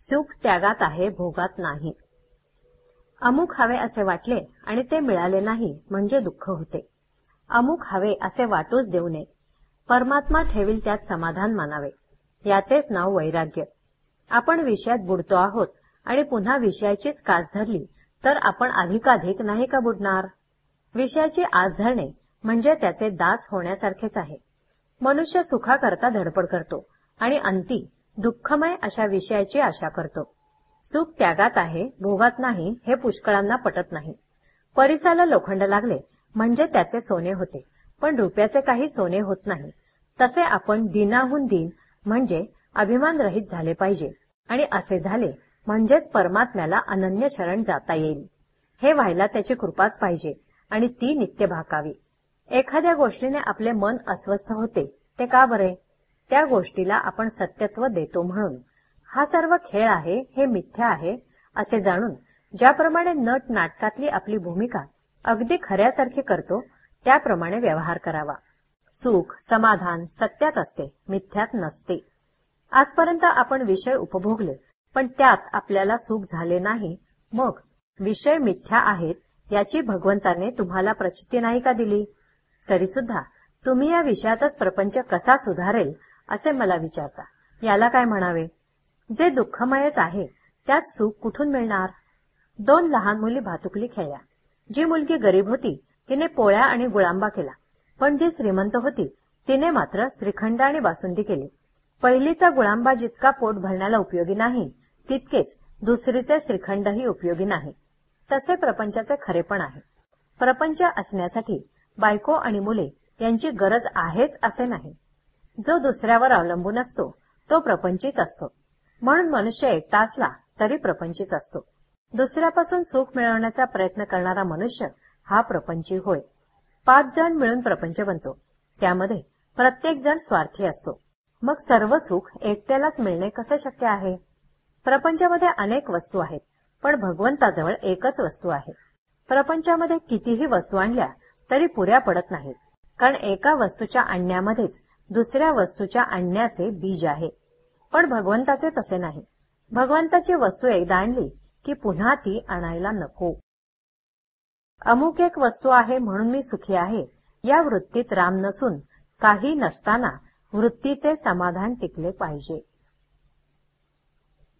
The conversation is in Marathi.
सुख त्यागात आहे भोगात नाही. अमुक हवे असे वाटले आणि ते मिळाले नाही म्हणजे दुःख होते. अमुक हवे असे वाटूच देऊ नये. परमात्मा ठेवील त्यात समाधान मानावे. याचेच नाव वैराग्य. आपण विषयात बुडतो आहोत आणि पुन्हा विषयाचीच कास धरली तर आपण अधिकाधिक नाही का बुडणार? विषयाची आस धरणे म्हणजे त्याचे दास होण्यासारखेच आहे. मनुष्य सुखाकरता धडपड करतो आणि अंती दुःखमय अशा विषयाची आशा करतो. सुख त्यागात आहे भोगात नाही हे पुष्कळांना पटत नाही. परिसाला लोखंड लागले म्हणजे त्याचे सोने होते. पण रुपयाचे काही सोने होत नाही. तसे आपण दिनाहून दिन म्हणजे अभिमान रहित झाले पाहिजे. आणि असे झाले म्हणजेच परमात्म्याला अनन्य शरण जाता येईल. हे व्हायला त्याची कृपाच पाहिजे आणि ती नित्य भाकावी. एखाद्या गोष्टीने आपले मन अस्वस्थ होते ते का बरे? त्या गोष्टीला आपण सत्यत्व देतो म्हणून. हा सर्व खेळ आहे हे मिथ्या आहे असे जाणून ज्याप्रमाणे नट नाटकातली आपली भूमिका अगदी खऱ्यासारखी करतो त्याप्रमाणे व्यवहार करावा. सुख समाधान सत्यात असते मिथ्यात नसते. आजपर्यंत आपण विषय उपभोगले पण त्यात आपल्याला सुख झाले नाही. मग विषय मिथ्या आहेत याची भगवंताने तुम्हाला प्रचिती नाही का दिली? तरी सुद्धा तुम्ही या विषयातच प्रपंच कसा सुधारेल असे मला विचारता. याला काय म्हणावे? जे दुःखमयच आहे त्यात सुख कुठून मिळणार? दोन लहान मुली भातुकली खेळल्या. जी मुलगी गरीब होती तिने पोळ्या आणि गुळांबा केला. पण जी श्रीमंत होती तिने मात्र श्रीखंड आणि बासुंदी केली. पहिलीचा गुळांबा जितका पोट भरण्याला उपयोगी नाही तितकेच दुसरीचे श्रीखंडही उपयोगी नाही. तसे प्रपंचाचे खरेपण आहे. प्रपंच असण्यासाठी बायको आणि मुले यांची गरज आहेच असे नाही. जो दुसऱ्यावर अवलंबून असतो तो प्रपंचीच असतो. म्हणून मनुष्य एकटा असला तरी प्रपंचीच असतो. दुसऱ्यापासून सुख मिळवण्याचा प्रयत्न करणारा मनुष्य हा प्रपंची होय. पाच जण मिळून प्रपंच बनतो. त्यामध्ये प्रत्येक जण स्वार्थी असतो. मग सर्व सुख एकट्यालाच मिळणे कसे शक्य आहे? प्रपंचामध्ये अनेक वस्तू आहेत पण भगवंताजवळ एकच वस्तू आहे. प्रपंचामध्ये कितीही वस्तू आणल्या तरी पुऱ्या पडत नाहीत. कारण एका वस्तूच्या आणण्यामध्येच दुसऱ्या वस्तूच्या आणण्याचे बीज आहे. पण भगवंताचे तसे नाही. भगवंताची वस्तू एकदा आणली की पुन्हा ती आणायला नको. अमुक एक वस्तू आहे म्हणून मी सुखी आहे. या वृत्तीत राम नसून काही नसताना वृत्तीचे समाधान टिकले पाहिजे.